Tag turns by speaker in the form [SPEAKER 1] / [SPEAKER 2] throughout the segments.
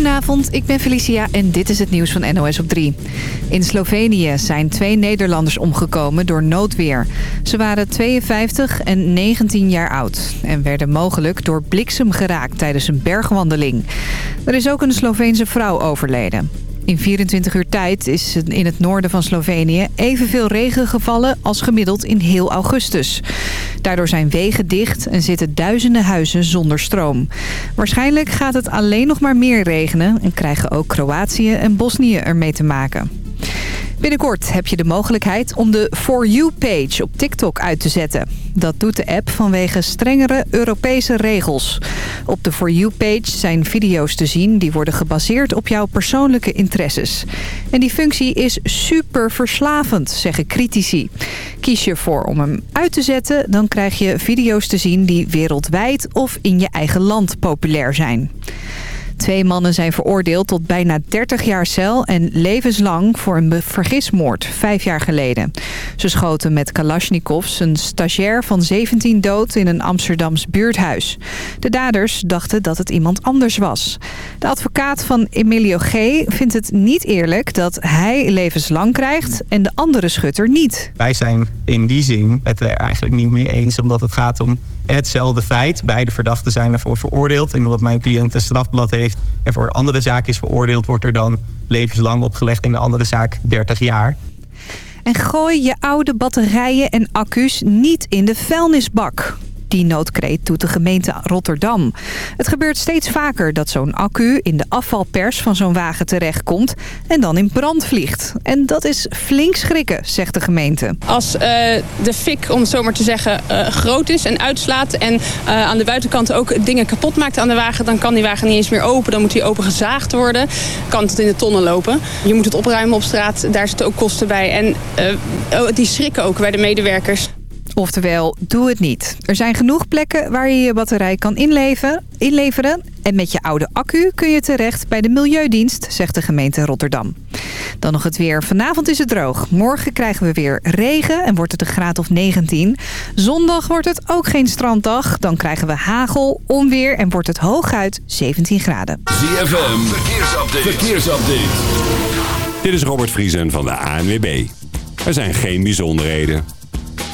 [SPEAKER 1] Goedenavond, ik ben Felicia en dit is het nieuws van NOS op 3. In Slovenië zijn twee Nederlanders omgekomen door noodweer. Ze waren 52 en 19 jaar oud en werden mogelijk door bliksem geraakt tijdens een bergwandeling. Er is ook een Sloveense vrouw overleden. In 24 uur tijd is in het noorden van Slovenië evenveel regen gevallen als gemiddeld in heel augustus. Daardoor zijn wegen dicht en zitten duizenden huizen zonder stroom. Waarschijnlijk gaat het alleen nog maar meer regenen en krijgen ook Kroatië en Bosnië ermee te maken. Binnenkort heb je de mogelijkheid om de For You-page op TikTok uit te zetten. Dat doet de app vanwege strengere Europese regels. Op de For You-page zijn video's te zien die worden gebaseerd op jouw persoonlijke interesses. En die functie is super verslavend, zeggen critici. Kies je voor om hem uit te zetten, dan krijg je video's te zien die wereldwijd of in je eigen land populair zijn. Twee mannen zijn veroordeeld tot bijna 30 jaar cel en levenslang voor een vergismoord, vijf jaar geleden. Ze schoten met Kalashnikovs een stagiair van 17 dood in een Amsterdams buurthuis. De daders dachten dat het iemand anders was. De advocaat van Emilio G. vindt het niet eerlijk dat hij levenslang krijgt en de andere schutter niet.
[SPEAKER 2] Wij zijn in die zin het er eigenlijk niet mee eens, omdat het gaat om hetzelfde feit. Beide verdachten zijn ervoor veroordeeld. En omdat mijn cliënt een strafblad heeft en voor andere zaak is veroordeeld... wordt er dan levenslang opgelegd in de andere zaak 30 jaar.
[SPEAKER 1] En gooi je oude batterijen en accu's niet in de vuilnisbak. Die noodkreet doet de gemeente Rotterdam. Het gebeurt steeds vaker dat zo'n accu in de afvalpers van zo'n wagen terechtkomt... en dan in brand vliegt. En dat is flink schrikken, zegt de gemeente.
[SPEAKER 3] Als uh, de fik, om het zo maar te zeggen, uh, groot is en uitslaat... en uh, aan de buitenkant ook dingen kapot maakt aan de wagen... dan kan die wagen niet eens meer open. Dan moet die open gezaagd worden. Kan tot in de tonnen lopen. Je moet het opruimen op straat. Daar zitten ook kosten bij. En oh, die schrikken ook bij de medewerkers.
[SPEAKER 1] Oftewel, doe het niet. Er zijn genoeg plekken waar je je batterij kan inleveren, inleveren. En met je oude accu kun je terecht bij de Milieudienst, zegt de gemeente Rotterdam. Dan nog het weer. Vanavond is het droog. Morgen krijgen we weer regen en wordt het een graad of 19. Zondag wordt het ook geen stranddag. Dan krijgen we hagel, onweer en wordt het hooguit 17 graden.
[SPEAKER 4] ZFM, verkeersupdate. verkeersupdate. Dit is Robert Vriesen van de ANWB. Er zijn geen bijzonderheden.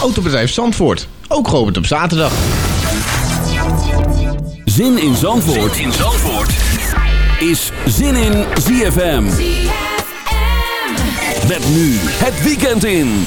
[SPEAKER 5] Autobedrijf Zandvoort. Ook geopend op zaterdag.
[SPEAKER 4] Zin in Zandvoort, zin in Zandvoort. is Zin in ZFM. ZFM. Met nu het weekend in.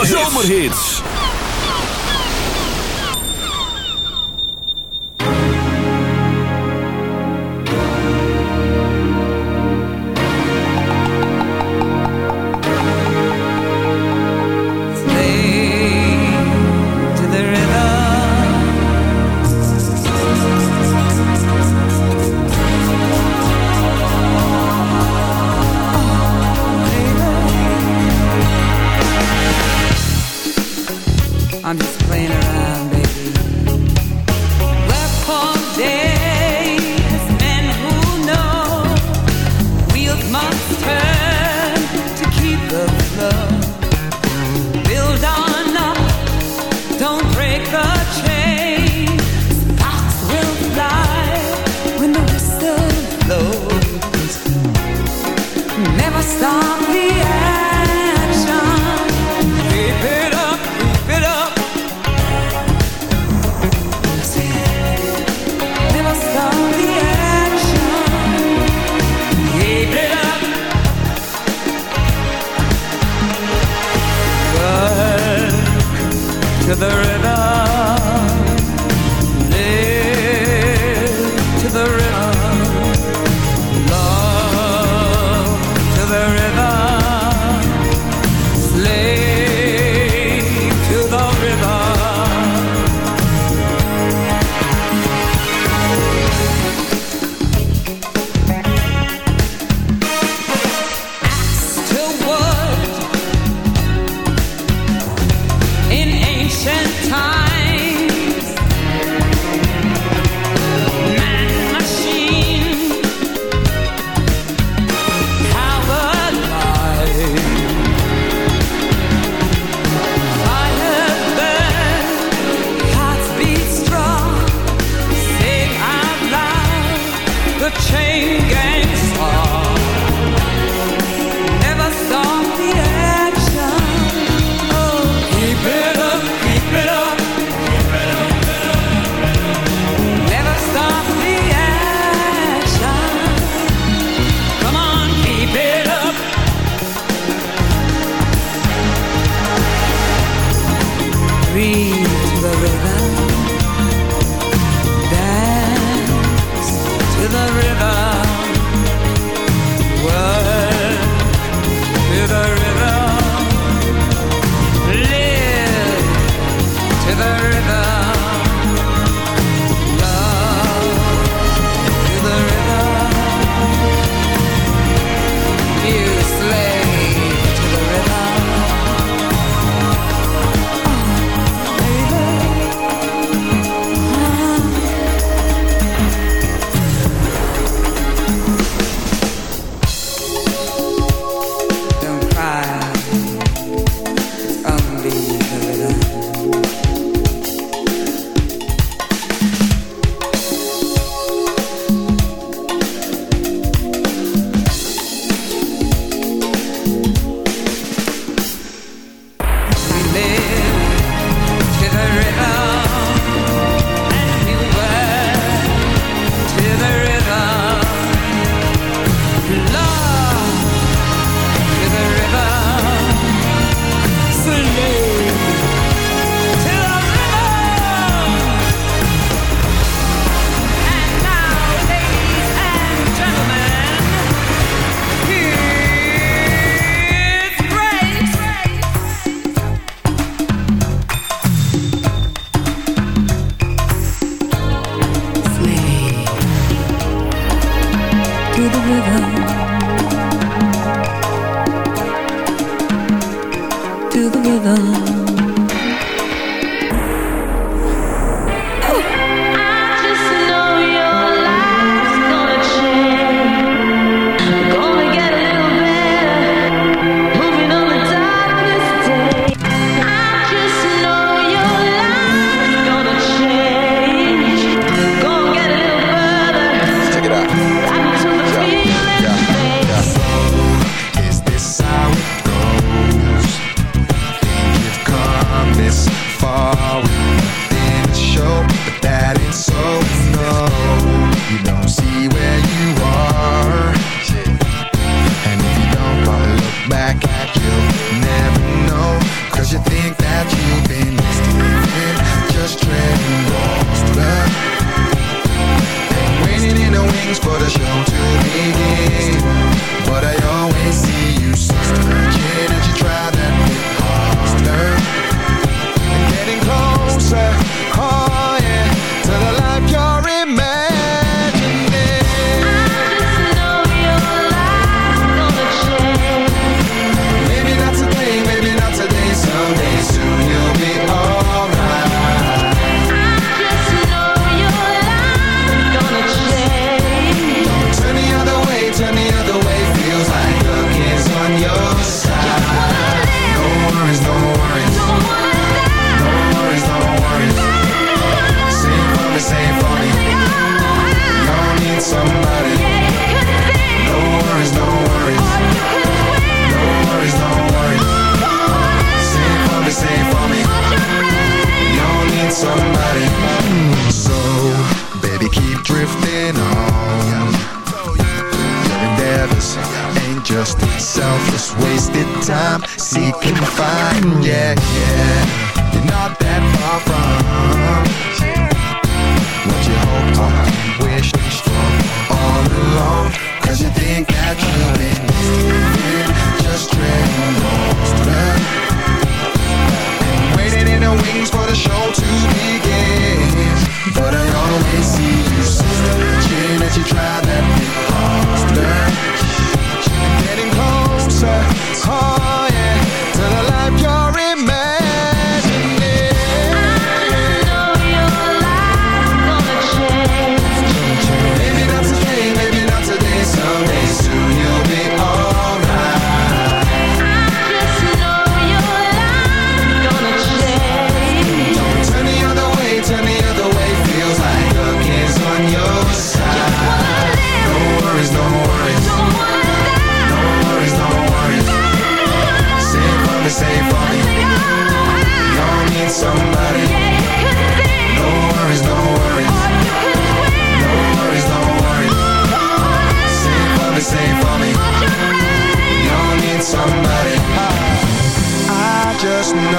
[SPEAKER 6] En Zomerhits.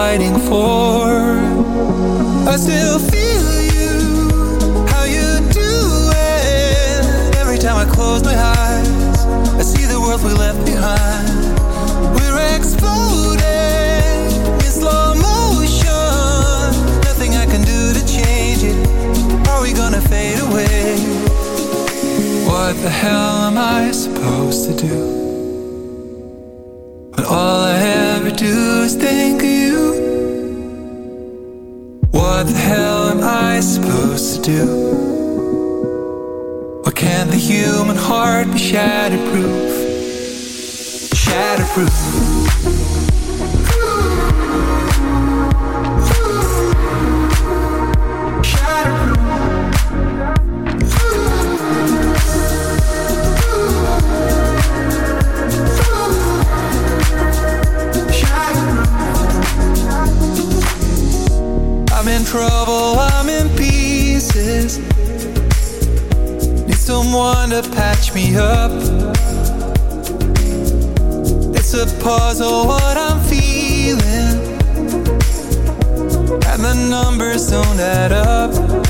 [SPEAKER 7] fighting for. I still feel you, how you do it. Every time I close my eyes, I see the world we left behind. We're exploding in slow motion. Nothing I can do to change it. Are we gonna fade away? What the hell am I supposed to do? do? Why can't the human heart be shatterproof? Shatterproof. trouble someone to patch me up. It's a puzzle what I'm feeling, and the numbers don't
[SPEAKER 8] add up.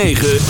[SPEAKER 9] 106.9